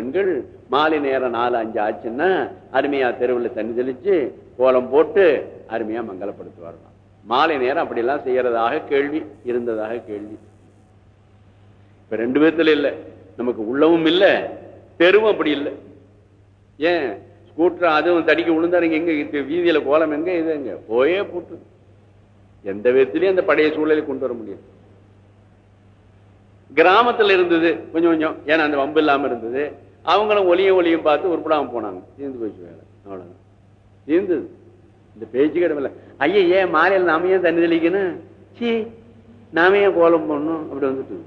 பெண்கள் மாலை நேரம் நாலு அஞ்சு ஆச்சுன்னா அருமையா தெருவில் தண்ணி தெளிச்சு கோலம் போட்டு அருமையா மங்களப்படுத்தி மாலை நேரம் அப்படிலாம் செய்யறதாக கேள்வி இருந்ததாக கேள்வி. இப்ப ரெண்டு விதத்துல இல்லை. நமக்கு உள்ளவும் இல்லை தெருவும் அப்படி இல்லை. ஏன்? ஸ்கூட்டர் அதுவும் தடிக்க விழுந்தாருங்க எங்க? வீதியில கோலம் எங்க? இது எங்க? போயே போட்டு. எந்த விதத்திலையும் அந்த பழைய சூழலை கொண்டு வர முடியும் கிராமத்தில் இருந்தது கொஞ்சம் கொஞ்சம். ஏன்னா அந்த வம்பு இல்லாமல் இருந்தது. அவங்களும் ஒளியும் ஒளியும் பார்த்து உருப்படாமல் போனாங்க. தீர்ந்து போச்சு வேலை. அவ்வளோதான் தீர்ந்தது இந்த பேச்சு கிடமில்ல ஐயா ஏன் மாலையில் நாம ஏன் தண்ணி தெளிக்கணும்? சி நாம ஏன் கோலம் போடணும்? அப்படி வந்துட்டு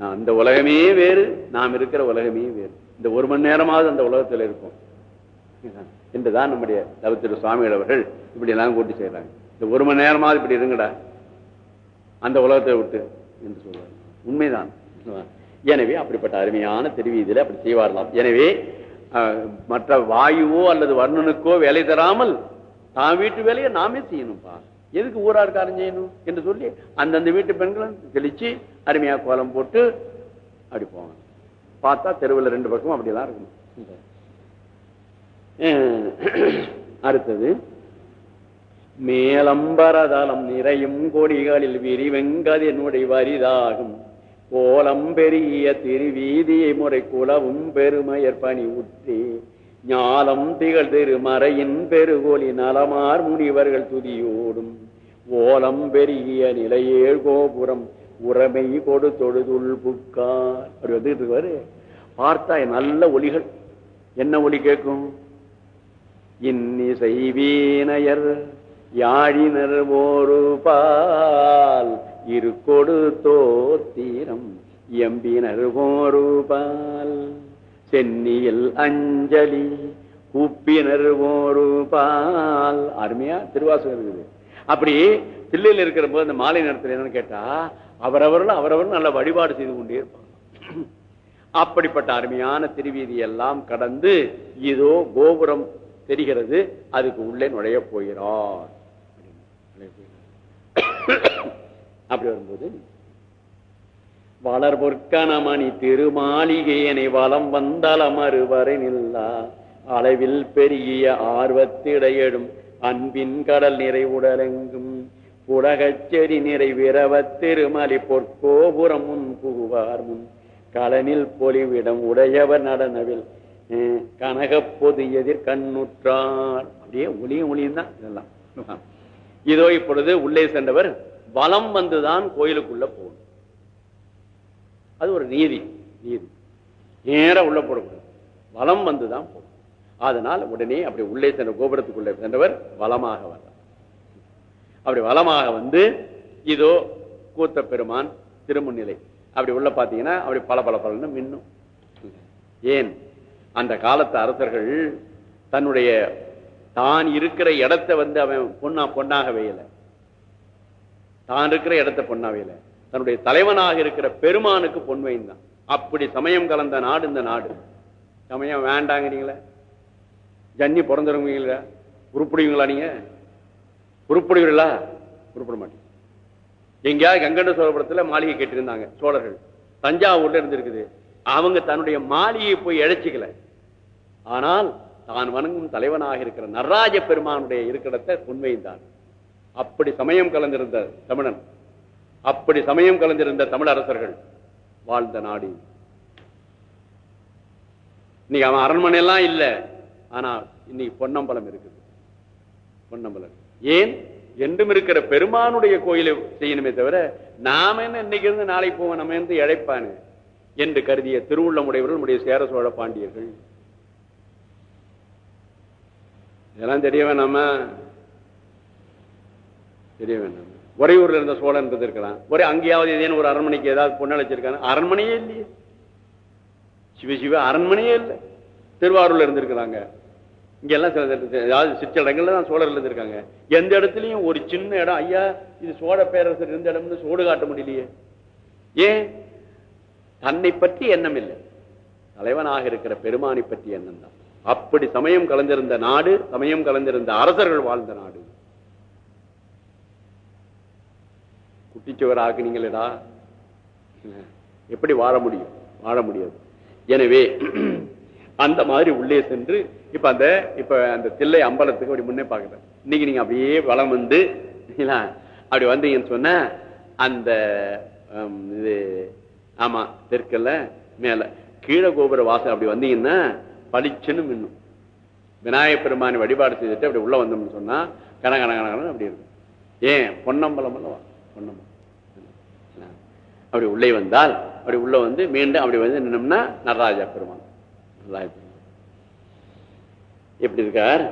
நான் அந்த உலகமே வேறு நாம் இருக்கிற உலகமே வேறு. இந்த ஒரு மணி நேரமாவது அந்த உலகத்தில் இருப்போம். என்றுதான் நம்முடைய தவத்திரு சுவாமிகள் அவர்கள் இப்படி எல்லாம் கூட்டி செய்யறாங்க இந்த ஒரு மணி நேரமாவது இப்படி இருங்கடா. அந்த உலகத்தை விட்டு என்று சொல்வார். உண்மைதான். எனவே அப்படிப்பட்ட அருமையான தெரிவீதியில அப்படி செய்வாரலாம் எனவே மற்ற வாயுவோ அல்லது வர்ணனுக்கோ வேலை தராமல் தான் வீட்டு வேலையை நாமே செய்யணும்பா. எதுக்கு ஊரார்காரன் செய்யணும் என்று சொல்லி அந்தந்த வீட்டு பெண்களும் தெளிச்சு அருமையா கோலம் போட்டு அப்படி போவாங்க பார்த்தா தெருவில் ரெண்டு பக்கம் அப்படிதான் இருக்கணும். அஹ், அடுத்தது மேலம்பரதளம் நிறையும் கொடிகளில் என்னுடைய வரிதாகும். கோலம் பெரிய திருவீதியை முறை குலவும் பெருமையர் பணி உற்றே ஞாலம் திகழ் திருமறையின் பெருகோலி நலமார் முனிவர்கள் துதியோடும். ஓலம் பெருகிய நிலையேழ் கோபுரம் உறமை கொடு தொழுதுள் புக்கார். அப்படி வந்துட்டு பார்த்தா நல்ல ஒலிகள். என்ன ஒலி கேட்கும்? இன்னிசை வீணையர் யாழினர் ஒரு பால் இருக்கொடு கொடுத்தோ தீரம் ஒரு சென்னியில் அஞ்சலி கூப்பினர் பால் அருமையா திருவாசகம் இருக்குது. அப்படி தில்லையில் இருக்கிற போது அந்த மாலை நேரத்தில் என்னன்னு கேட்டா அவரவர்கள் அவரவர்கள் நல்ல வழிபாடு செய்து கொண்டே இருப்பாங்க. அப்படிப்பட்ட அருமையான திருவீதி எல்லாம் கடந்து இதோ கோபுரம் தெரிகிறது அதுக்கு உள்ளே நுழைய போகிறார் நுழைய போகிறார். அப்படி வரும்போது வளர் பொற்கணமணி திருமாளிகையனை வலம் வந்தலமறு வரை நில்லா. அளவில் பெருகிய ஆர்வத்திடையிடும் அன்பின் கடல் நிறைவுடலெங்கும் புடகச்செடி நிறைவிரவத் திருமலி பொற்கோபுரம் முன் புகுவார் முன். கலனில் பொலிவிடம் உடையவர் நடனவில் கனக கனகப் பொது எதிர் கண்ணுற்றார். அப்படியே ஒளியும் ஒளியும் தான் இதெல்லாம். இதோ இப்பொழுது உள்ளே சென்றவர் வலம் வந்துதான் கோயிலுக்குள்ள போகணும். அது ஒரு நீதி நீதி. நேரா உள்ள போடக்கூடாது. வலம் வந்துதான் போகணும். அதனால் உடனே அப்படி உள்ளே சென்ற கோபுரத்துக்குள்ளே சென்றவர் வளமாக வந்தார் அப்படி வளமாக வந்து இதோ கூத்த பெருமான் திருமுன்னிலை. அப்படி உள்ள பாத்தீங்கன்னா அப்படி பல பல பலன்னு மின்னும். ஏன்? அந்த காலத்து அரசர்கள் தன்னுடைய தான் இருக்கிற இடத்தை வந்து அவன் பொண்ணா பொண்ணாக வையல தான் இருக்கிற இடத்த பொன்னாவையில தன்னுடைய தலைவனாக இருக்கிற பெருமானுக்கு பொன் வைந்தான் அப்படி சமயம் கலந்த நாடு இந்த நாடு. சமயம் வேண்டாங்கிறீங்களே? ஜன்னி பிறந்துருவீங்களா? உருப்பிடுவீங்களா நீங்க? உருப்பிடுவீங்களா உருப்பிட மாட்டீங்க. எங்கேயாவது கங்கண்ட சோழபுரத்துல மாளிகை கேட்டிருந்தாங்க சோழர்கள். தஞ்சாவூர்ல இருந்திருக்குது. அவங்க தன்னுடைய மாளிகையை போய் இழைச்சிக்கல. ஆனால் தான் வணங்கும் தலைவனாக இருக்கிற நடராஜ பெருமானுடைய இருக்கிறத தான் அப்படி சமயம் கலந்திருந்த தமிழன் அப்படி சமயம் கலந்திருந்த தமிழ் அரசர்கள் வாழ்ந்த நாடு. இன்னைக்கு அவன் அரண்மனை எல்லாம் இல்ல ஆனா இன்னைக்கு பொன்னம்பலம் இருக்குது. பொன்னம்பலம். ஏன்? என்றும் இருக்கிற பெருமானுடைய கோயிலை செய்யணுமே தவிர நாம என்ன இன்னைக்கு இருந்து நாளைக்கு போவோம் நம்ம இருந்து இழைப்பானு என்று கருதிய திருவுள்ளமுடையவர்கள் நம்முடைய சேர சோழ பாண்டியர்கள். இதெல்லாம் தெரியவன் நம்ம தெரிய வேண்டாம். உறையூர்ல இருந்த சோழன் இருந்திருக்கலாம் ஒரே அங்கேயாவது ஏதேனும் ஒரு அரண்மனைக்கு ஏதாவது பொண்ணழைச்சிருக்காங்க அரண்மனையே இல்லையே. சிவ சிவ அரண்மனையே இல்லை. திருவாரூர்ல இருந்திருக்கிறாங்க. இங்கெல்லாம் சில ஏதாவது சிற்றடங்கள்ல தான் சோழர்கள் இருந்திருக்காங்க. எந்த இடத்துலயும் ஒரு சின்ன இடம் ஐயா இது சோழ பேரரசர் இருந்த இடம்னு சோடு காட்ட முடியலையே. ஏன்? தன்னை பற்றி எண்ணம் இல்லை. தலைவனாக இருக்கிற பெருமானை பற்றி எண்ணம் தான் அப்படி சமயம் கலந்திருந்த நாடு சமயம் கலந்திருந்த அரசர்கள் வாழ்ந்த நாடு. குட்டிச்சுவர் ஆக்குனீங்களேடா எப்படி வாழ முடியும்? வாழ முடியாது. எனவே அந்த மாதிரி உள்ளே சென்று இப்ப அந்த இப்ப அந்த தில்லை அம்பலத்துக்கு அப்படி முன்னே பாக்குறேன் இன்னைக்கு நீங்க அப்படியே வளம் வந்து அப்படி வந்தீங்கன்னு சொன்ன அந்த இது ஆமா தெற்குல மேல கீழே கோபுர வாசல் அப்படி வந்தீங்கன்னா பளிச்சுன்னு மின்னும். விநாயகப் பெருமானை வழிபாடு செய்துட்டு அப்படி உள்ள வந்தோம்னு சொன்னா கன கன கன கன அப்படி இருக்கும். ஏன்? பொன்னம்பலம் அல்லவா? பொன்னம்பலம். அப்படி உள்ளே வந்தால் அப்படி உள்ள வந்து மீண்டும் அப்படி வந்து நின்னோம்னா நடராஜா பெருமான். நடராஜ எப்படி இருக்கார்?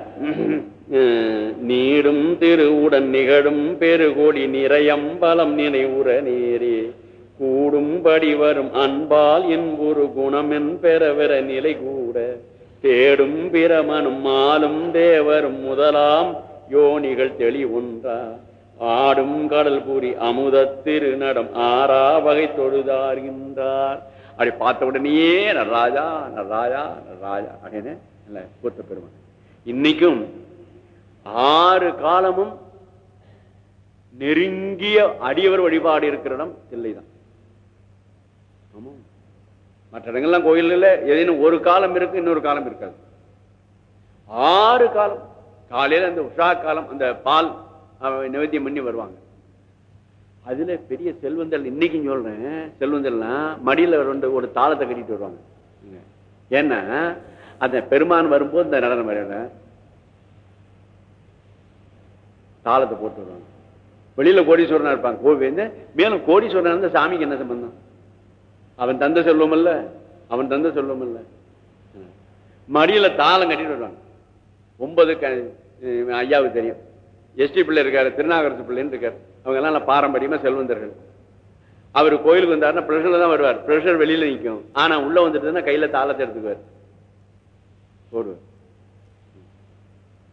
நீடும் திருவுடன் நிகழும் பெருகோடி நிறையம்பலம் நினைவுற நேரே. கூடும்படி வரும் அன்பால் என் என்பொரு குணமென் பெறவர நிலை கூட. தேடும் பிரமனும் மாலும் தேவரும் முதலாம் யோனிகள் தெளி தெளிவுன்றா ஆடும் கடல் பூரி அமுத திருநடம் ஆறா வகை தொழுதார்கின்றார் அப்படி பார்த்த உடனேயே நடராஜா நடராஜா நடராஜா அப்படின்னு கூத்த பெருமாள் இன்னைக்கும் ஆறு காலமும் நெருங்கிய அடியவர் வழிபாடு இருக்கிற இடம் தில்லைதான். ஆமா மற்ற இடங்கள்லாம் கோயில்ல ஏதேனும் ஒரு காலம் இருக்கு இன்னொரு காலம் இருக்காது. ஆறு காலம் காலையில அந்த உஷா காலம் அந்த பால் நிவேத்தியம் பண்ணி வருவாங்க. அதுல பெரிய செல்வந்தல் இன்னைக்கு சொல்றேன் செல்வந்தல்லாம் மடியில ரெண்டு ஒரு தாளத்தை கட்டிட்டு வருவாங்க. ஏன்னா அந்த பெருமான் வரும்போது இந்த நடனம் வரையில தாளத்தை போட்டு வருவாங்க. வெளியில கோடீஸ்வரனா இருப்பாங்க கோவில் மேலும் கோடீஸ்வரன் இருந்த சாமிக்கு என்ன சம்பந்தம்? அவன் தந்த செல்வம் இல்ல அவன் தந்த செல்வம் இல்ல. மடியில தாளம் கட்டிட்டு வருவாங்க. ஒன்பது ஐயாவுக்கு தெரியும். எஸ்டி பிள்ளை இருக்காரு திருநாகரசு பிள்ளைன்னு இருக்காரு. அவங்க எல்லாம் பாரம்பரியமா செல்வந்தர்கள். அவர் கோயிலுக்கு வந்தாருன்னா பிரஷர்ல தான் வருவார். பிரஷர் வெளியில நிற்கும் ஆனா உள்ள வந்துட்டுன்னா கையில தாளத்தை எடுத்துக்குவார். போடுவார்.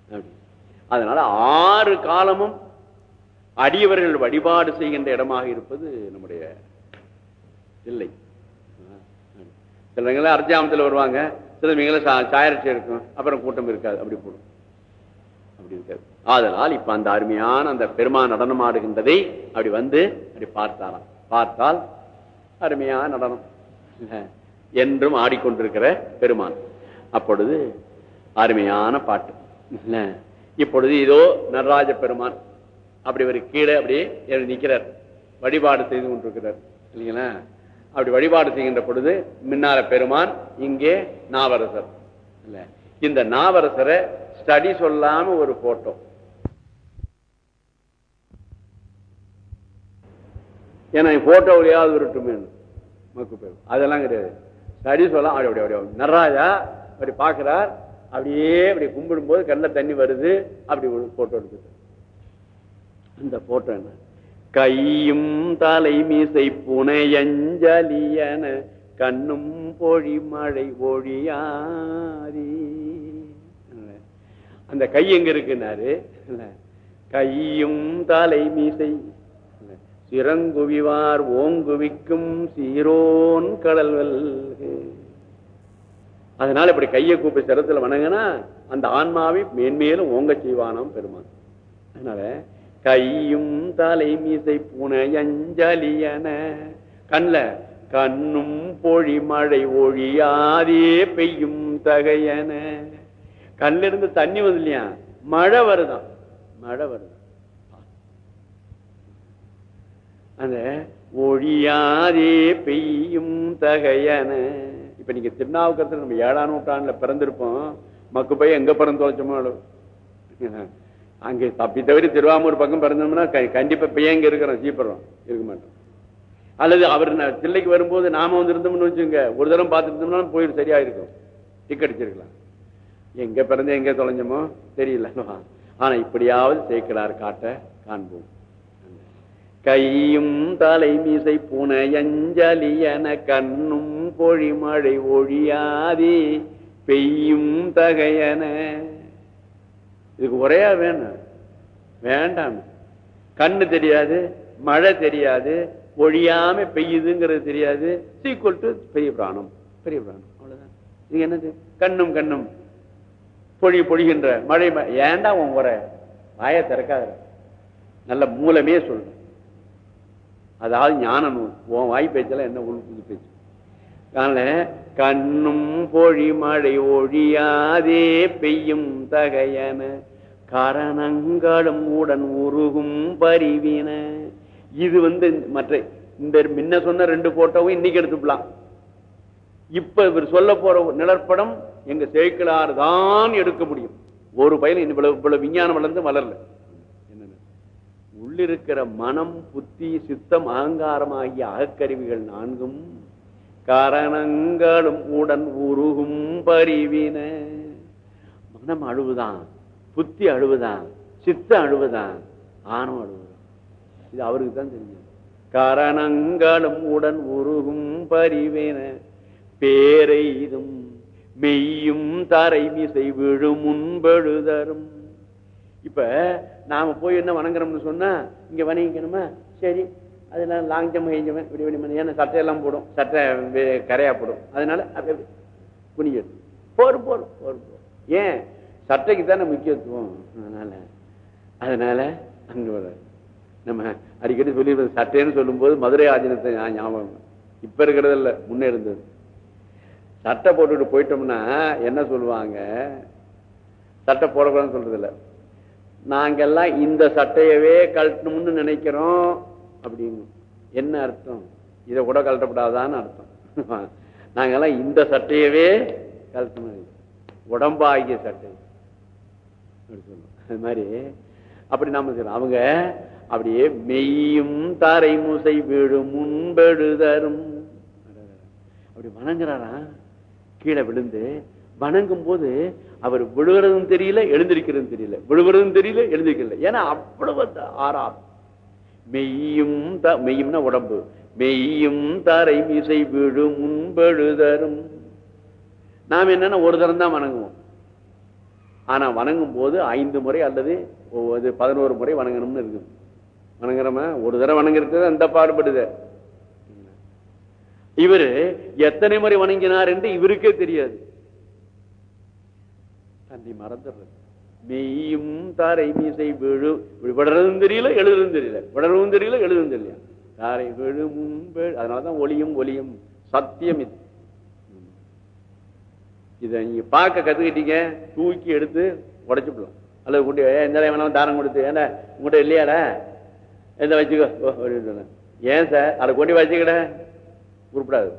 அப்படி. அதனால ஆறு காலமும் அடியவர்கள் வழிபாடு செய்கின்ற இடமாக இருப்பது நம்முடைய இல்லை சிலங்கள அர்ஜாமத்தில் வருவாங்க. சிலவங்கள சாயரட்சி இருக்கும். அப்புறம் கூட்டம் இருக்காது. அப்படி போடும். அப்படி இருக்காது. ஆதலால் இப்ப அந்த அருமையான அந்த பெருமான் நடனம் ஆடுகின்றதை அப்படி வந்து அப்படி பார்த்தாராம். பார்த்தால் அருமையான நடனம். இல்ல, என்றும் ஆடிக்கொண்டிருக்கிற பெருமான் அப்பொழுது அருமையான பாட்டு. இல்ல, இப்பொழுது இதோ நடராஜ பெருமான் அப்படி ஒரு கீழே அப்படியே நிற்கிறார். வழிபாடு செய்து கொண்டிருக்கிறார். இல்லைங்களா? அப்படி வழிபாடு செய்கின்ற பொழுது மின்னார பெருமான் இங்கே நாவரசர். இல்ல இந்த நாவரசரை ஸ்டடி சொல்லாம ஒரு போட்டோ ஏன்னா போட்டோவிலையாவது விருட்டுமே. மக்கு பேர் அதெல்லாம் கிடையாது. சரி சொல்லலாம் அப்படி அப்படி அப்படி நடராஜா அப்படி பார்க்கிறார். அப்படியே அப்படி கும்பிடும் போது கண்ணில் தண்ணி வருது. அப்படி ஒரு போட்டோ எடுக்குது அந்த போட்டோ என்ன? கையும் தலை மீசை புனையஞ்சலியன கண்ணும் பொழி மழை ஒழியாரி அந்த கை எங்க இருக்குன்னாரு? கையும் தலை மீசை சிறங்குவிவார் ஓங்குவிக்கும் சீரோன் கடல் அதனால இப்படி கையை கூப்பி சிரத்துல வணங்கினா அந்த ஆன்மாவை மேன்மேலும் ஓங்க செய்வானாம் பெருமான். அதனால கையும் தலை தலைமிசை புனையஞ்சலியன கண்ல கண்ணும் பொழி மழை ஒழியாதே பெய்யும் தகையன. கண்ணிலிருந்து தண்ணி வந்து இல்லையா மழை வருதாம் மழை வருதான். அந்த ஒழியாதே பெய்யும் தகையன. இப்ப நீங்க திருநாவுக்கரத்துல நம்ம ஏழாம் நூற்றாண்டுல பிறந்திருப்போம். மக்கு போய் எங்க பிறந்து தொலைச்சோமோ அங்கே தப்பி தவிர திருவாமூர் பக்கம் பிறந்தோம்னா கண்டிப்பா இப்ப எங்க இருக்கிறோம்? சீப்படுறோம். இருக்க மாட்டோம். அல்லது அவர் தில்லைக்கு வரும்போது நாம வந்து இருந்தோம்னு வச்சுங்க ஒரு தரம் பார்த்துட்டு இருந்தோம்னா போயிட்டு சரியா இருக்கும் டிக்கெட் அடிச்சிருக்கலாம். எங்க பிறந்து எங்க தொலைஞ்சோமோ? தெரியல. ஆனா இப்படியாவது சேர்க்கிறார் காட்ட காண்போம். கையும் தலைமிசை புனையஞ்சலியன கண்ணும் பொழிமழை ஒழியாதே பெய்யும் தகையன. இதுக்கு ஒரையா வேணும். வேண்டாம். கண்ணு தெரியாது மழை தெரியாது ஒழியாம பெய்யுதுங்கிறது தெரியாது. சீக்குவல் டு பெரிய பிராணம். பெரிய பிராணம். அவ்வளவுதான். இது என்னது? கண்ணும் கண்ணும். பொழி பொழிகின்ற மழை ம- ஏன்டா உன் உரை? வாய திறக்காத நல்ல மூலமே சொல்லு. அதாவது ஞான நூல் உன் வாய் பேச்செல்லாம் என்ன உள் புது பேச்சு? அதனால கண்ணும் பொழிமழை ஒழியாதே பெய்யும் தகையன. கரணங்களும் உடன் உருகும் பரிவின. இது வந்து மற்ற இந்த முன்ன சொன்ன ரெண்டு போட்டோவும் இன்னைக்கு எடுத்துக்கலாம். இப்ப இவர் சொல்ல போற நிலப்படம் எங்க சேக்கிலார் தான் எடுக்க முடியும். ஒரு பயில இவ்வளவு இவ்வளவு விஞ்ஞானம் வளர்ந்து வளரல. உள்ளிருக்கிற மனம் புத்தி சித்தம் அகங்காரம் ஆகிய அகக்கருவிகள் நான்கும் காரணங்களும் உடன் உருகும் பரிவின. மனம் அழுவுதான் புத்தி அழுவுதான் சித்தம் அழுவுதான் ஆணம் அழுவுதான். இது அவருக்கு தான் தெரியும். காரணங்களும் உடன் உருகும் பரிவின. பேரெய்தும் மெய்யும் தரை மிசை விழும் முன்பெழுதரும். இப்ப நாம போய் என்ன வணங்குறோம்னு சொன்னா இங்க வணங்கிக்கணுமா? சரி. அதெல்லாம் லாங் ஜம்ப் ஹை இப்படி இப்படி ஏன்னா சட்டையெல்லாம் போடும். சட்டை வே- கரையா போடும். அதனால அப்படி அப்படி போர் போர் போர் போர் ஏன்? சட்டைக்கு தானே முக்கியத்துவம். அதனால அதனால அங்கே வர. நம்ம அடிக்கடி சொல்லி சட்டைன்னு சொல்லும்போது மதுரை ஆஜினத்தை ஞாபகம். இப்ப இருக்கிறது இல்லை முன்னே இருந்தது. சட்டை போட்டுட்டு போயிட்டோம்னா என்ன சொல்லுவாங்க? சட்டை போடக்கூடாதுன்னு சொல்றது இல்லை நாங்கெல்லாம் இந்த சட்டையவே கழட்டணும்னு நினைக்கிறோம் அப்படின்னு. என்ன அர்த்தம்? இதை கூட கழட்டப்படாதான்னு அர்த்தம். நாங்கெல்லாம் இந்த சட்டையவே கழட்டணும். உடம்பாகிய சட்டை. அப்படி அது மாதிரி அப்படி நாம அவங்க அப்படியே மெய்யும் தாரை மூசை வீழும் முன்பெழுதரும் அப்படி வணங்குறாரா கீழே விழுந்து வணங்கும் போது அவர் விழுகிறதும் தெரியல எழுந்திருக்கிறதும் தெரியல. விழுகிறதும் தெரியல எழுந்திருக்கல. ஏன்னா அவ்வளவு ஆறாம். மெய்யும் மெய்யும்னா உடம்பு. மெய்யும் தரை மீசை விழும் முன்பெழுதரும். நாம் என்னன்னா ஒரு தரம் தான் வணங்குவோம். ஆனா வணங்கும் போது ஐந்து முறை அல்லது ஒவ்வொரு பதினோரு முறை வணங்கணும்னு இருக்குது. வணங்குறோமா? ஒரு தடவை வணங்குறது அந்த பாடுபடுது. இவரு எத்தனை முறை வணங்கினார் என்று இவருக்கே தெரியாது. தன்னை மறந்துடுறது. மெய்யும் தாரை மீசை விழு விடறதும் தெரியல எழுதுறதும் தெரியல. விடறதும் தெரியல எழுதும் தெரியல. தாரை விழு முன்பு அதனாலதான் ஒளியும் ஒளியும். சத்தியம் இது. இதை நீங்க பார்க்க கத்துக்கிட்டீங்க தூக்கி எடுத்து உடைச்சுடலாம் அல்லது கொண்டு எந்த வேணாலும் தானம் கொடுத்து ஏன்னா உங்கள்கிட்ட இல்லையாடா? எந்த வச்சுக்கோ? ஓ, ஏன் சார்? அதை கொண்டு வச்சுக்கிட. குறிப்பிடாது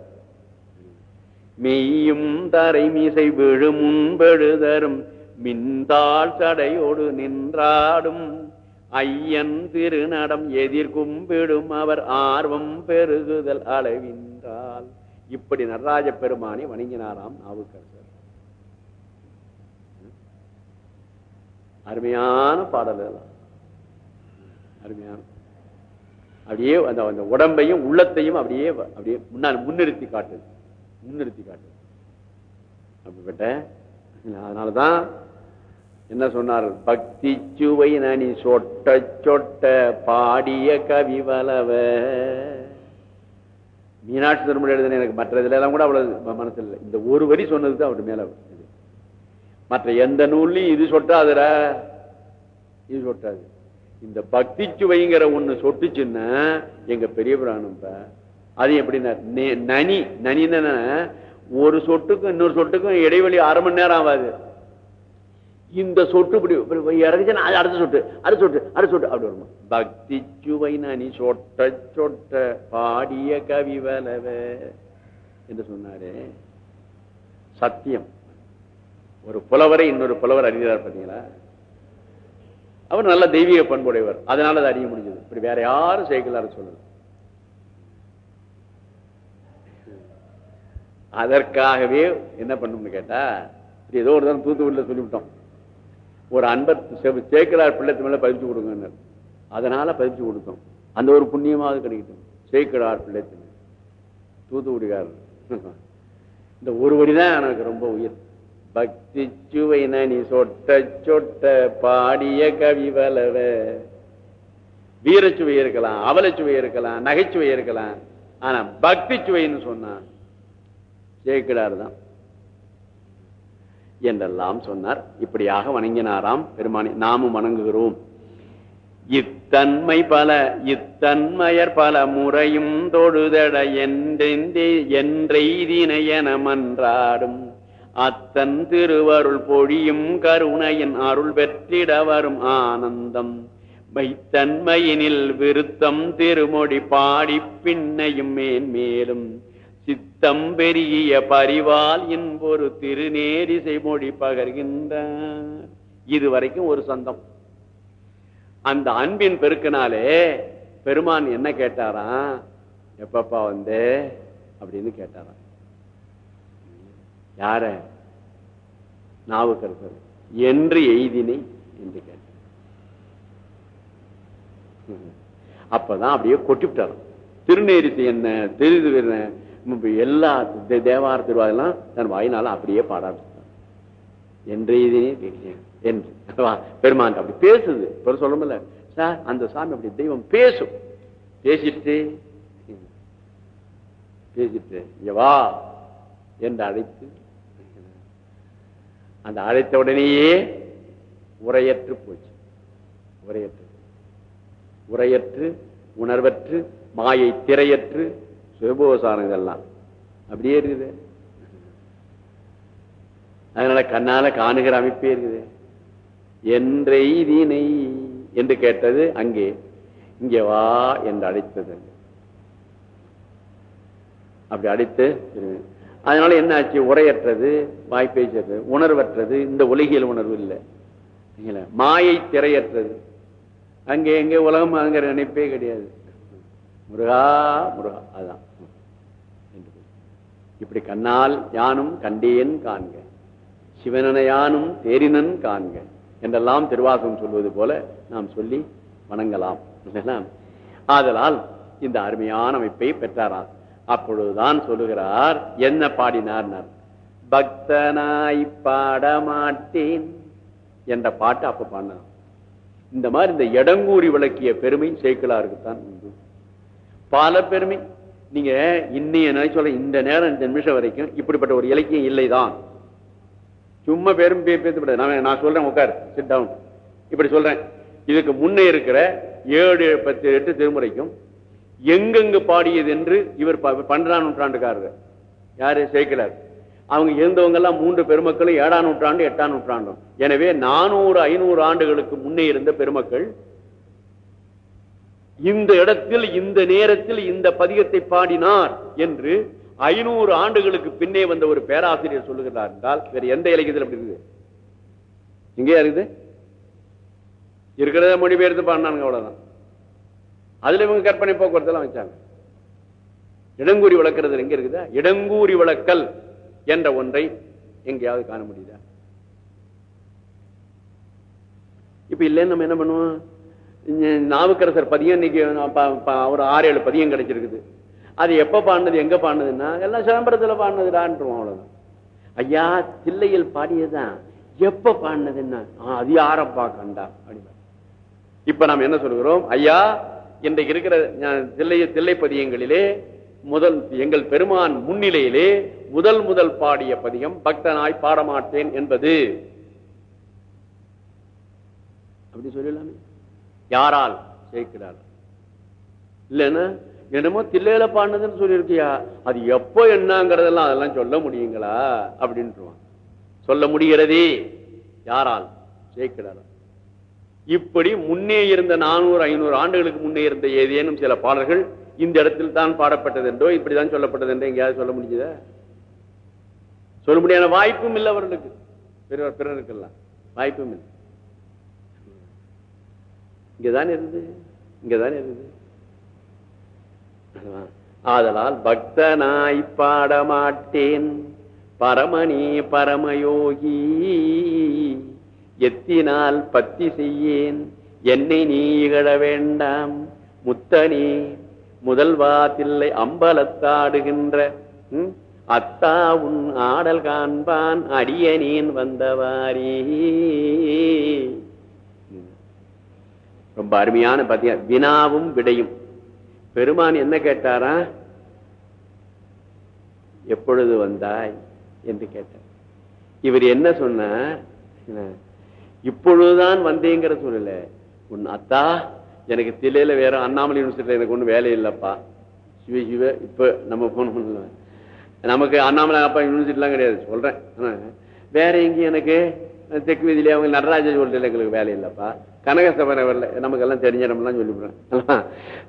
மெய்யும் தரை மீசை விழும் முன்பெழுதரும் மின்தாள் சடையோடு நின்றாடும். ஐயன் திருநடம் எதிர்கும்பிடும் அவர் ஆர்வம் பெருகுதல் அளவின்றால். இப்படி நடராஜ பெருமானை வணங்கினாராம் நாவுக்கரசர். அருமையான பாடல் அருமையான. அப்படியே அந்த அந்த உடம்பையும் உள்ளத்தையும் அப்படியே அப்படியே முன்னால் முன்னிறுத்தி காட்டுது. முன்னிறுத்தி காட்டுது அப்படிப்பட்ட அதனாலதான் என்ன சொன்னார்? பக்தி சுவை நனி சொட்ட சொட்ட பாடிய கவி வலவ மீனாட்சி திருமணம் எழுதின எனக்கு மற்ற இதுல எல்லாம் கூட அவ்வளவு மனசில் மனசுல இல்லை இந்த ஒரு வரி சொன்னதுதான் அப்படி மேல மற்ற எந்த நூல்லையும் இது சொட்டாதுடா. இது சொட்டாது. இந்த பக்தி சுவைங்கிற ஒண்ணு சொட்டுச்சுன்னா எங்க பெரிய புராணம்ப்பா அது எப்படின்னா நெ- நனி நனின்னா ஒரு சொட்டுக்கும் இன்னொரு சொட்டுக்கும் இடைவெளி அரை மணி நேரம் ஆகாது இந்த சொட்டு இப்படி இறங்குச்சுன்னா அது அடுத்த சொட்டு அடுத்த சொட்டு அடுத்த சொட்டு அப்படி வருமா? பக்தி சுவை நனி சொட்ட சொட்ட பாடிய கவி வலவ என்று சொன்னாரு. சத்தியம். ஒரு புலவரை இன்னொரு புலவர் அறிகிறார் பாத்தீங்களா அவர் நல்ல தெய்வீக பண்புடையவர். அதனால அதை அறிய முடிஞ்சது. இப்படி வேற யாரும் சேர்க்கலாரு சொல்லுது அதற்காகவே என்ன பண்ணணும்னு கேட்டா ஏதோ ஒரு தான் தூத்துக்குடியில சொல்லிவிட்டோம். ஒரு அன்பர் சேக்கலார் பிள்ளைத்து மேல பதிச்சு கொடுங்க அதனால பதிச்சு கொடுத்தோம். அந்த ஒரு புண்ணியமாவது கிடைக்கட்டும். சேக்கலார் பிள்ளைத்து மேல. தூத்துக்குடிக்காரர் இந்த ஒரு வரிதான் எனக்கு ரொம்ப உயிர். பக்தி சுவை நனி சொட்ட சொட்ட பாடிய கவி வளவ. வீரச்சுவை இருக்கலாம் அவலச்சுவை இருக்கலாம் நகைச்சுவை இருக்கலாம். ஆனா பக்தி சுவைன்னு சொன்னா ஜெயிக்கிறார் தான் என்றெல்லாம் சொன்னார். இப்படியாக வணங்கினாராம் பெருமானி நாமும் வணங்குகிறோம். இத்தன்மை பல இத்தன்மையர் பல முறையும் தொழுதட என்றெந்தே என்றெய்தினையன மன்றாடும். அத்தன் திருவருள் பொழியும் கருணையின் அருள் பெற்றிட வரும் ஆனந்தம். வைத்தன்மையினில் விருத்தம் திருமொழி பாடி பின்னையும் மேன்மேலும். தம்பெரிய பரிவால் இன்பொரு திருநேரிசை மொழி பகர்கின்றார் இதுவரைக்கும் ஒரு சந்தம். அந்த அன்பின் பெருக்கினாலே பெருமான் என்ன கேட்டாராம்? எப்பப்பா வந்து? அப்படின்னு கேட்டாராம். யார? நாவுக்கரசர். என்று எய்தினை என்று கேட்டார். அப்பதான் அப்படியே கொட்டிவிட்டாராம். திருநேரிசை என்ன? தெரிது என்ன எல்லா தேவார திருவாதெல்லாம் தன் வாயினால அப்படியே பாட ஆரம்பிச்சிட்டார். என்று என்று பெருமான் அப்படி பேசுது. இப்ப சொல்லணும்ல சார் அந்த சாமி அப்படி தெய்வம் பேசும். பேசிட்டு பேசிட்டு வா என்று அழைத்து அந்த அழைத்த உடனேயே உரையற்று போச்சு. உரையற்று. உரையற்று உணர்வற்று மாயை திரையற்று சுயபோசாரம் இதெல்லாம் அப்படியே இருக்குது. அதனால கண்ணால காணுகிற அமைப்பே இருக்குது. என்றெய்தினை என்று கேட்டது அங்கே. இங்கே வா என்று அழைத்தது அப்படி அழைத்து அதனால என்ன ஆச்சு உரையற்றது வாய் உணர்வற்றது. இந்த உலகியல் உணர்வு இல்லை. மாயை திரையற்றது. அங்கே எங்கே உலகம் அங்கிற நினைப்பே கிடையாது. முருகா முருகா அதான். இப்படி கண்ணால் யானும் கண்டேன் காண்க. சிவனன யானும் தேரினன் காண்க. என்றெல்லாம் திருவாசகம் சொல்வது போல நாம் சொல்லி வணங்கலாம். ஆதலால் இந்த அருமையான அமைப்பை பெற்றாராம் அப்பொழுதுதான் சொல்லுகிறார் என்ன பாடினார் பக்தனாய் பாடமாட்டேன். என்ற பாட்டு அப்ப பாடினார் இந்த மாதிரி இந்த இடங்கூறி விளக்கிய பெருமை சேக்கிலாருக்குத்தான் உண்டு. பல பெருமை. நீங்க இன்னைய நினைச்சு சொல்ல இந்த நேரம் இந்த நிமிஷம் வரைக்கும் இப்படிப்பட்ட ஒரு இலக்கியம் இல்லைதான். சும்மா பெரும் பேசப்படாது நான் நான் சொல்றேன் உட்கார் சிட் டவுன் இப்படி சொல்றேன். இதுக்கு முன்னே இருக்கிற ஏழு பத்து எட்டு திருமுறைக்கும் எங்கெங்கு பாடியது என்று இவர் ப- நூற்றாண்டுக்காரர். யாரு? சேர்க்கிறார் அவங்க இருந்தவங்க எல்லாம் மூன்று பெருமக்களும் ஏழாம் நூற்றாண்டு எட்டாம் நூற்றாண்டும். எனவே நானூறு ஐநூறு ஆண்டுகளுக்கு முன்னே இருந்த பெருமக்கள் இந்த இடத்தில் இந்த நேரத்தில் இந்த பதிகத்தை பாடினார் என்று ஐநூறு ஆண்டுகளுக்கு பின்னே வந்த ஒரு பேராசிரியர் சொல்லுகிறார் என்றால் வேற எந்த இலக்கியத்தில் அப்படி இருக்குது. இங்கே இருக்குது? இருக்கிறத மொழிபெயர்த்து பாடினாங்க அவ்வளவுதான். அதுல இவங்க கற்பனை போக்குவரத்து வச்சாங்க. இடங்கூறி விளக்குறது எங்க இருக்குதா? இடங்கூறி வளர்க்கல் என்ற ஒன்றை எங்கேயாவது காண முடியுதா? இப்ப இல்லைன்னு நம்ம என்ன பண்ணுவோம்? நாவுக்கரசர் பதியம் இன்னைக்கு ஒரு ஆறு ஏழு பதியம் கிடைச்சிருக்குது. அது எப்ப பாடினது எங்க பாடினதுன்னா எல்லாம் சிதம்பரத்துல பாடினதுடான்றோம் அவ்வளவுதான். ஐயா தில்லையில் பாடியதுதான். எப்ப பாடினதுன்னா அது யாரப்பா கண்டா? அப்படின்னா இப்ப நாம் என்ன சொல்கிறோம்? ஐயா இன்றைக்கு இருக்கிற தில்லைய தில்லை தில்லை பதியங்களிலே முதல் எங்கள் பெருமான் முன்னிலையிலே முதல் முதல் பாடிய பதியம் பக்தனாய் பாடமாட்டேன் என்பது. அப்படி சொல்லலாமே யாரால்? ஜெயிக்கிறார். இல்லைன்னா என்னமோ தில்லையில பாடினதுன்னு சொல்லியிருக்கியா? அது எப்போ என்னங்கிறதெல்லாம் அதெல்லாம் சொல்ல முடியுங்களா? அப்படின்ட்டுருவான். சொல்ல முடிகிறதே யாரால்? சேர்க்கிறார் இப்படி முன்னே இருந்த நானூறு ஐநூறு ஆண்டுகளுக்கு முன்னே இருந்த ஏதேனும் சில பாடல்கள் இந்த இடத்தில் தான் பாடப்பட்டது என்றோ இப்படிதான் சொல்லப்பட்டது என்றோ எங்கேயாவது சொல்ல முடியுதா சொல்ல முடியாத வாய்ப்பும் இல்லை அவர்களுக்கு. பிறர் பிறருக்கெல்லாம். வாய்ப்பும் இல்லை. இங்கதான் இருந்து? இங்கதான் இருந்து? ஆதலால் பக்தனாய் பாடமாட்டேன். பரமணி பரமயோகி எத்தினால் பத்தி செய்யேன். என்னை நீ இகழ வேண்டாம். முத்தனே முதல்வாத்தில்லை அம்பலத்தாடுகின்ற அத்தா உன் ஆடல் காண்பான். அடியனேன் வந்தவாரே ரொம்ப அருமையான பத்தியா? வினாவும் விடையும். பெருமான் என்ன கேட்டாரா? எப்பொழுது வந்தாய்? என்று கேட்டார். இவர் என்ன சொன்னார்? இப்பொழுதுதான் வந்தேங்கிற சொல்லல உன் அத்தா எனக்கு தில்லையில வேற அண்ணாமலை யூனிவர்சிட்டியில எனக்கு ஒன்றும் வேலை இல்லைப்பா. சிவ சிவ இப்ப நம்ம போன் பண்ணல. நமக்கு அண்ணாமலை அப்பா யூனிவர்சிட்டிலாம் கிடையாது. சொல்றேன். ஆனா, வேற எங்கேயும் எனக்கு? தெற்கு வீதியிலே அவங்க நடராஜன் சொல்லிட்டு எங்களுக்கு வேலை இல்லைப்பா. கனகசபனை வரல நமக்கு எல்லாம் தெரிஞ்சிடம்லாம் சொல்லிவிடுறேன்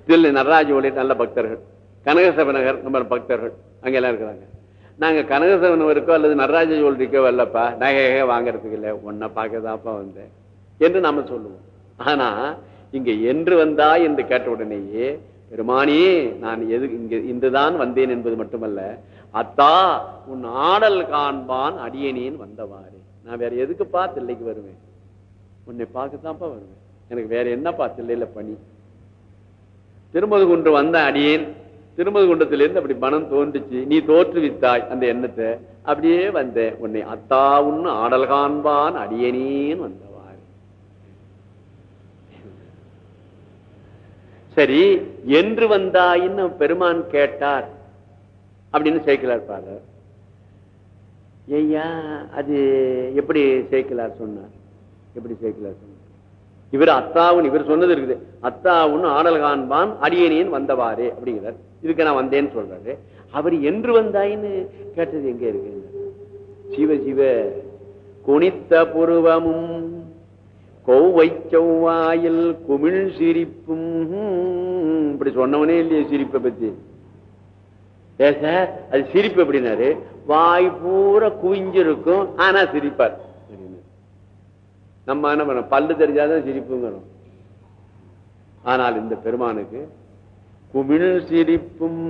தில்லு நடராஜ ஒளி நல்ல பக்தர்கள். கனகசபநகர் நம்ம பக்தர்கள். அங்கே எல்லாம் இருக்கிறாங்க. நாங்கள் கனகசபனவருக்கோ அல்லது நடராஜ ஜுவல்லரிக்கோ வரலப்பா. நகை வாங்குறதுக்கு இல்லை. ஒன்னை பார்க்கதாப்பா வந்தேன். என்று நாம சொல்லுவோம். ஆனா இங்க என்று வந்தா என்று கேட்ட உடனேயே பெருமானி நான் எது இங்க இன்றுதான் வந்தேன் என்பது மட்டுமல்ல. அத்தா உன் ஆடல் காண்பான் அடியனேன் வந்தவாறு. நான் வேற எதுக்குப்பா தில்லைக்கு வருவேன்? உன்னை பார்க்கத்தான்ப்பா வருவேன். எனக்கு வேற என்னப்பா தில்லையில பணி? திருமது குன்று வந்த அடியேன் திருமது குன்றத்திலிருந்து அப்படி மனம் தோன்றுச்சு. நீ தோற்றுவித்தாய் அந்த எண்ணத்தை. அப்படியே வந்த உன்னை அத்தா உன்னு ஆடல் காண்பான் அடியனேன் வந்தவார் சரி என்று வந்தாயின்னு பெருமான் கேட்டார். அப்படின்னு சேர்க்கலார் பாரு ஐயா அது எப்படி சேர்க்கலார் சொன்னார்? எப்படி சேர்க்கலார் சொன்னார்? இவர் அத்தாவுன் இவர் சொன்னது இருக்குது. அத்தாவுன் ஆடல் காண்பான் அடியேனியன் வந்தவாறு அப்படிங்கிறார். இதுக்கு நான் வந்தேன்னு சொல்றாரு. அவர் என்று வந்தாயின்னு கேட்டது எங்க இருக்கு? சிவ சிவ குனித்த புருவமும் கோவை செவ்வாயில் குமிழ் சிரிப்பும். இப்படி சொன்னவனே இல்லையே சிரிப்பை பத்தி ஏ சார்? அது சிரிப்பு எப்படின்னாரு வாய் பூரா குவிஞ்சிருக்கும். ஆனா சிரிப்பார். நம்ம என்ன பண்ண பல்லு தெரிஞ்சாதான் சிரிப்புங்கிறோம் ஆனால் இந்த பெருமானுக்கு குமிழ் சிரிப்பும்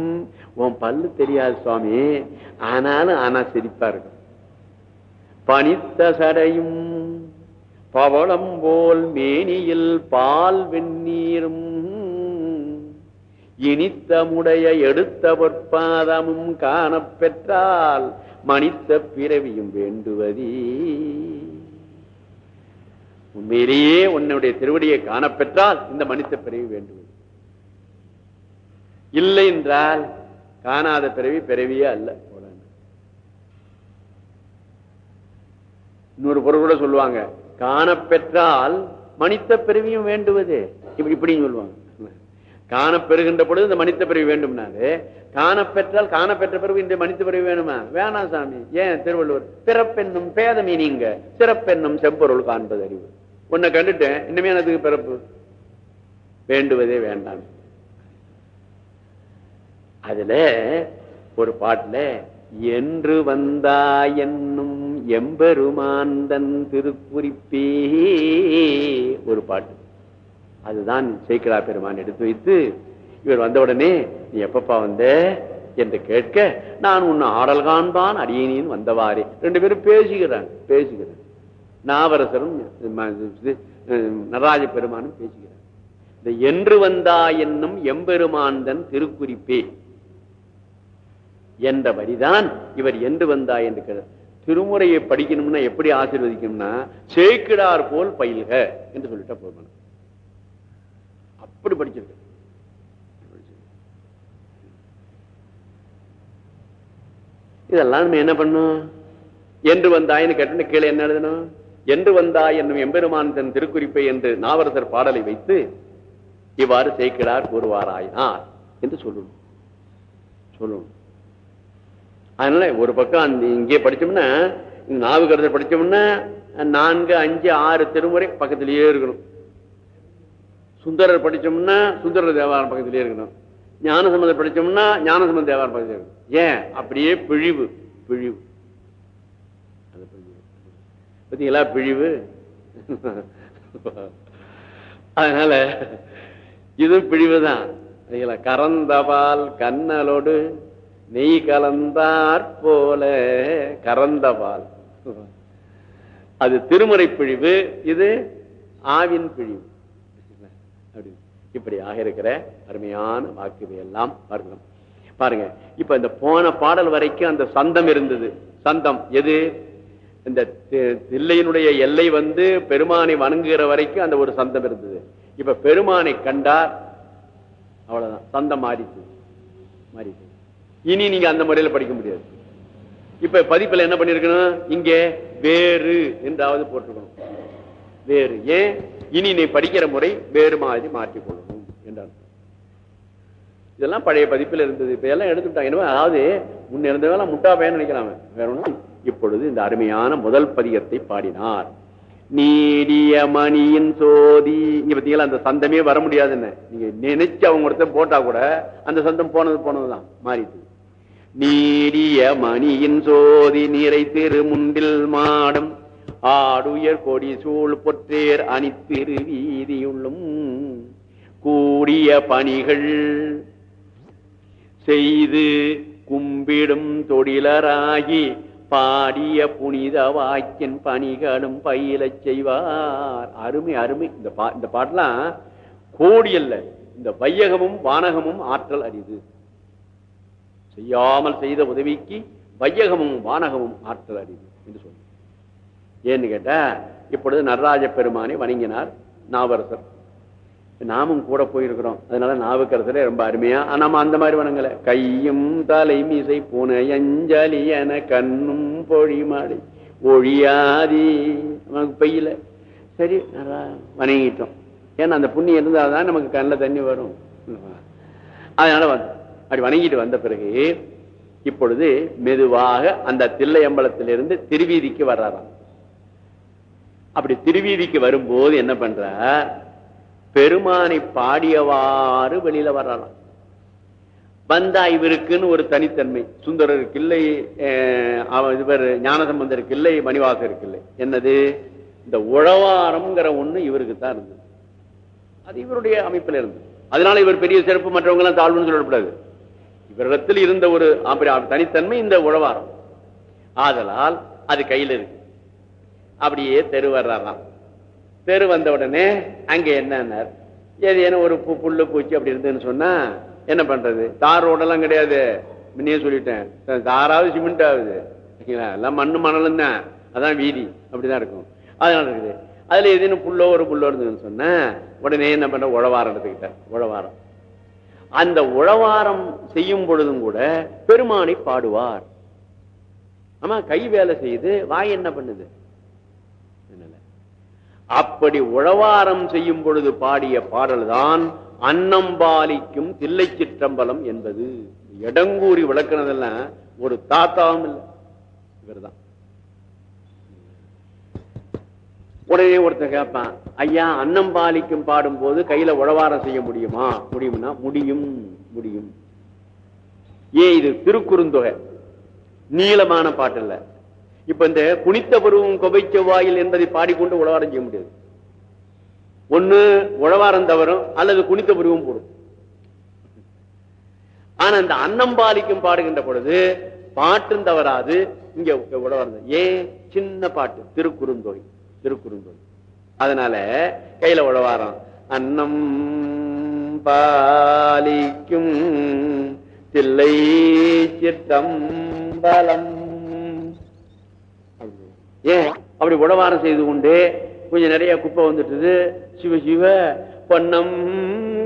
உன் பல்லு தெரியாது சுவாமி. ஆனாலும் ஆனா சிரிப்பா இருக்கும் பனித்த சடையும் பவளம் போல் மேனியில் பால் வெந்நீரும் இனித்தமுடைய எடுத்த பொற்பாதமும் காணப்பெற்றால் மனித பிறவியும் வேண்டுவதே. உண்மையிலேயே உன்னுடைய திருவடியை காணப்பெற்றால் இந்த மனித பிறவி வேண்டுவது. இல்லை என்றால் காணாத பிறவி பிறவியே அல்ல. இன்னொரு பொருள் கூட சொல்லுவாங்க காணப்பெற்றால் மனித பிறவியும் வேண்டுவது. இப்படி இப்படின்னு சொல்லுவாங்க. காணப்பெறுகின்ற பொழுது இந்த மனித பிறவி வேண்டும்னாலே காணப்பெற்றால் காணப்பெற்ற பிறகு இந்த மனித பிறவி வேணுமா? வேணாம் சாமி. ஏன் திருவள்ளுவர்? பிறப்பென்னும் பேதமி நீங்க. சிறப்பென்னும் செம்பொருள் காண்பது அறிவு. உன்னை கண்டுட்டேன். இன்னுமே அதுக்கு பிறப்பு? வேண்டுவதே வேண்டாம். அதுல ஒரு பாட்டுல என்று வந்தா என்னும் எம்பெருமாந்தன் திருக்குறிப்பே ஒரு பாட்டு. அதுதான் சேக்கிரா பெருமான் எடுத்து வைத்து இவர் வந்த உடனே நீ எப்பப்பா வந்த? என்று கேட்க நான் உன்னை ஆடல் காண்பான் அடியேனின் வந்தவாறே. ரெண்டு பேரும் பேசுகிறான் பேசுகிறான் நாவரசரும் நடராஜ பெருமானும் பேசுகிறார் இந்த என்று வந்தா என்னும் எம்பெருமாந்தன் திருக்குறிப்பே. என்ற வரிதான் இவர் என்று வந்தா என்று கேட்டார். திருமுறையை படிக்கணும்னா எப்படி ஆசீர்வதிக்கணும்னா சேக்கிடார் போல் பயில்க என்று சொல்லிட்டா போதும் அப்படி படிச்சிருக்கு. இதெல்லாம் நம்ம என்ன பண்ணும் என்று வந்தாயின்னு கேட்டு கீழே என்ன எழுதணும்? என்று வந்தாய் என்னும் எம்பெருமான் தன் திருக்குறிப்பை என்று நாவரசர் பாடலை வைத்து இவ்வாறு செய்கிறார் கூறுவாராயினார் என்று சொல்லணும். சொல்லணும். அதனால ஒரு பக்கம் இங்கே படிச்சோம்னா இந்த நாவுக்கரசர் படிச்சோம்னா நான்கு அஞ்சு ஆறு திருமுறை பக்கத்திலேயே இருக்கணும். சுந்தரர் படிச்சோம்னா சுந்தரர் தேவாரம் பக்கத்திலே இருக்கணும். ஞானசம்பந்தர் படிச்சோம்னா ஞானசம்பந்த தேவாரம் பக்கத்திலே இருக்கணும். ஏன்? அப்படியே பிழிவு பிழிவு. பார்த்தீங்களா? பிழிவு. அதனால இதுவும் பிழிவுதான். சரிங்களா? கறந்தபால் கண்ணலோடு நெய் கலந்தாற் போல கறந்தபால் அது திருமறை பிழிவு இது ஆவின் பிழிவு. இப்படியாக இப்படி இருக்கிற அருமையான வாக்குவை எல்லாம் பார்க்கிறோம் பாருங்க இப்ப இந்த போன பாடல் வரைக்கும் அந்த சந்தம் இருந்தது. சந்தம் எது? இந்த தில்லையினுடைய எல்லை வந்து பெருமானை வணங்குகிற வரைக்கும் அந்த ஒரு சந்தம் இருந்தது. இப்ப பெருமானை கண்டார் அவ்வளவுதான். சந்தம் மாறிச்சு. மாறிச்சு. இனி நீங்க அந்த முறையில படிக்க முடியாது. இப்ப பதிப்பில் என்ன பண்ணிருக்கணும்? இங்கே வேறு என்றாவது போட்டிருக்கணும். வேறு. ஏன்? இனி நீ படிக்கிற முறை வேறு மாதிரி மாற்றி கொள்ளணும் என்றார் இதெல்லாம் பழைய பதிப்பில் இருந்தது. இப்ப எல்லாம் எடுத்துட்டாங்க என்னவோ அதாவது முன்ன இருந்தவெல்லாம் முட்டா பயன் நினைக்கிறாங்க வேற ஒன்றும் இப்பொழுது இந்த அருமையான முதல் பதிகத்தை பாடினார். நீடிய மணியின் சோதி. இங்க பாத்தீங்களா அந்த சந்தமே வர முடியாதுன்னு நீங்க நினைச்சு அவங்க ஒருத்தர் போட்டா கூட அந்த சந்தம் போனது போனதுதான் மாறிட்டு. நீடிய மணியின் சோதி நிறை திருமுண்டில் மாடும். ஆடுயர் கொடி சூழ் பொற்றேர் அணித்திரு வீதியுள்ளும் கூடிய பணிகள் செய்து கும்பிடும் தொழிலராகி பாடிய புனித வாக்கின் பணிகளும் பயிலச் செய்வார். அருமை அருமை. இந்த பா இந்த பாட்டெல்லாம் கோடி அல்ல இந்த வையகமும் வானகமும் ஆற்றல் அரிது. செய்யாமல் செய்த உதவிக்கு வையகமும் வானகமும் ஆற்றல் அரிது என்று சொல்லு ஏன்னு கேட்டா இப்பொழுது நடராஜ பெருமானை வணங்கினார் நாவரசர். நாமும் கூட போயிருக்கிறோம். அதனால நாவுக்கரசர் ரொம்ப அருமையா நம்ம அந்த மாதிரி வணங்கல. கையும் தலை மீசை புனையஞ்சலி என கண்ணும் பொழிமாடி ஒழியாதி நமக்கு பெய்யல. சரி நல்லா வணங்கிட்டோம். ஏன்னா அந்த புண்ணியம் இருந்தால்தான் நமக்கு கண்ணில் தண்ணி வரும். அதனால வந்து அப்படி வணங்கிட்டு வந்த பிறகு இப்பொழுது மெதுவாக அந்த தில்லை அம்பலத்திலிருந்து திருவீதிக்கு வர்றாராம். அப்படி திருவீதிக்கு வரும்போது என்ன பண்றார் பெருமானை பாடியவாறு வெளியில வரலாம் வந்தா இவருக்குன்னு ஒரு தனித்தன்மை. சுந்தரருக்கு இல்லை அஹ், இவர் ஞானசம்பந்தருக்கு இல்லை மணிவாசருக்கு இல்லை. என்னது? இந்த உழவாரம்ங்கிற ஒண்ணு இவருக்கு தான் இருந்தது. அது இவருடைய அமைப்பில் இருந்தது அதனால இவர் பெரிய சிறப்பு மற்றவங்க எல்லாம் தாழ்வுன்னு சொல்லக்கூடாது. இவரிடத்தில் இருந்த ஒரு தனித்தன்மை இந்த உழவாரம். ஆதலால் அது கையில் இருக்கு. அப்படியே தெரு வர்றாராம். தெரு வந்த உடனே அங்க என்னன்னார்? ஏதேனும் ஒரு பு- புல்லு பூச்சி அப்படி இருந்ததுன்னு சொன்னா என்ன பண்றது? தார் ரோடெல்லாம் கிடையாது. முன்னே சொல்லிட்டேன். தாராவது சிமெண்ட் ஆகுது. எல்லாம் மண்ணு மணலும் தான். அதான் வீதி. அப்படிதான் இருக்கும். அதனால இருக்குது. அதுல எதுன்னு புல்லோ ஒரு புல்லோ இருந்ததுன்னு சொன்னா உடனே என்ன பண்ற? உழவாரம் எடுத்துக்கிட்டேன் உழவாரம். அந்த உழவாரம் செய்யும் பொழுதும் கூட பெருமானை பாடுவார். ஆமா கை வேலை செய்து வாய் என்ன பண்ணுது? அப்படி உழவாரம் செய்யும் பொழுது பாடிய பாடல் தான் அன்னம்பாலிக்கும் தில்லை சிற்றம்பலம் என்பது. இடங்கூறி விளக்குனதெல்லாம் ஒரு தாத்தாவும் இல்லை இவர்தான். உடனே ஒருத்தர் கேட்பான் ஐயா அன்னம்பாலிக்கும் பாடும்போது கையில உழவாரம் செய்ய முடியுமா? முடியும்னா முடியும் முடியும். ஏன் இது திருக்குறுந்தொகை? நீளமான பாட்டு இல்லை இப்ப இந்த குனித்த பருவம் கொபைச்ச வாயில் என்பதை பாடிக்கொண்டு உழவாரம் செய்ய முடியாது. ஒண்ணு உழவாரம் தவறும் அல்லது குனித்த பருவம் போடும் ஆனா இந்த அன்னம்பாலிக்கும் பாடுகின்ற பொழுது பாட்டும் தவறாது இங்க உழவாரம் ஏன் சின்ன பாட்டு திருக்குறுந்தொகை திருக்குறுந்தொகை அதனால கையில உழவாரம். அன்னம் பாலிக்கும் தில்லை சிற்றம்பலம் ஏன்? அப்படி உடவாரம் செய்து கொண்டு கொஞ்சம் நிறைய குப்பை வந்துட்டுது. சிவ சிவ பொன்னம்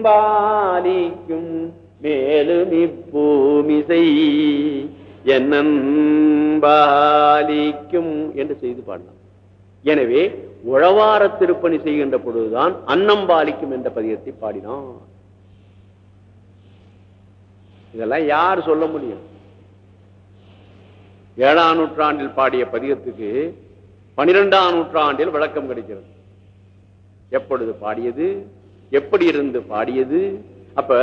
பாலிக்கும் மேலும் இப்பூமிசை என்னிக்கும் என்று செய்து பாடலாம். எனவே உழவார திருப்பணி செய்கின்ற பொழுதுதான் அன்னம்பாலிக்கும் என்ற பதியத்தை பாடினான். இதெல்லாம் யார் சொல்ல முடியும்? ஏழாம் நூற்றாண்டில் பாடிய பதிகத்துக்கு பனிரெண்டாம் நூற்றாண்டில் விளக்கம் கிடைக்கிறது. எப்பொழுது பாடியது? எப்படி இருந்து பாடியது? அப்ப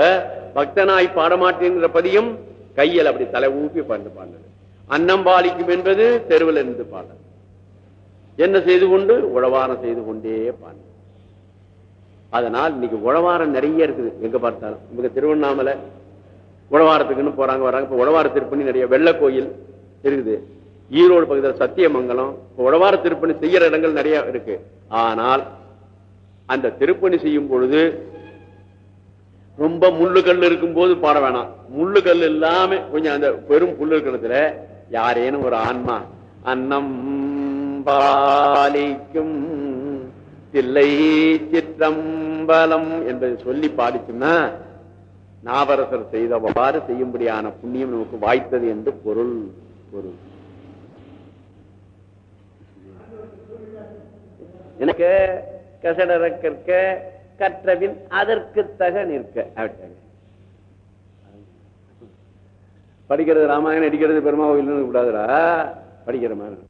பக்தனாய் பாடமாட்டேங்கிற பதியும் கையில் அப்படி தலை ஊப்பி பாண்டு பாடினது. அன்னம் பாலிக்கும் என்பது தெருவில் இருந்து பாடல். என்ன செய்து கொண்டு? உழவாரம் செய்து கொண்டே பாடு அதனால் இன்னைக்கு உழவாரம் நிறைய இருக்குது. எங்க பார்த்தாலும். இவங்க திருவண்ணாமலை உழவாரத்துக்குன்னு போறாங்க வராங்க. இப்ப உழவார திருப்பணி நிறைய வெள்ள கோயில் இருக்குது. ஈரோடு பகுதியில் சத்தியமங்கலம் உழவார திருப்பணி செய்யற இடங்கள் நிறைய இருக்கு. ஆனால் அந்த திருப்பணி செய்யும் பொழுது ரொம்ப முள்ளு கல் இருக்கும் போது பாட வேணாம். முள்ளு கல் இல்லாம கொஞ்சம் அந்த பெரும் புல்லு இருக்கிறதுல யாரேனும் ஒரு ஆன்மா அன்னம் பாலிக்கும் தில்லை சிற்றம்பலம் என்பதை சொல்லி பாடிச்சுன்னா நாவரசர் செய்தவாறு செய்யும்படியான புண்ணியம் நமக்கு வாய்த்தது என்று பொருள் பொருள். எனக்கு கசடர கற்க கற்றபின் அதற்கு தக நிற்க. படிக்கிறது ராமாயணம் அடிக்கிறது பெருமா கோயில் கூடாதுடா படிக்கிற மாதிரி.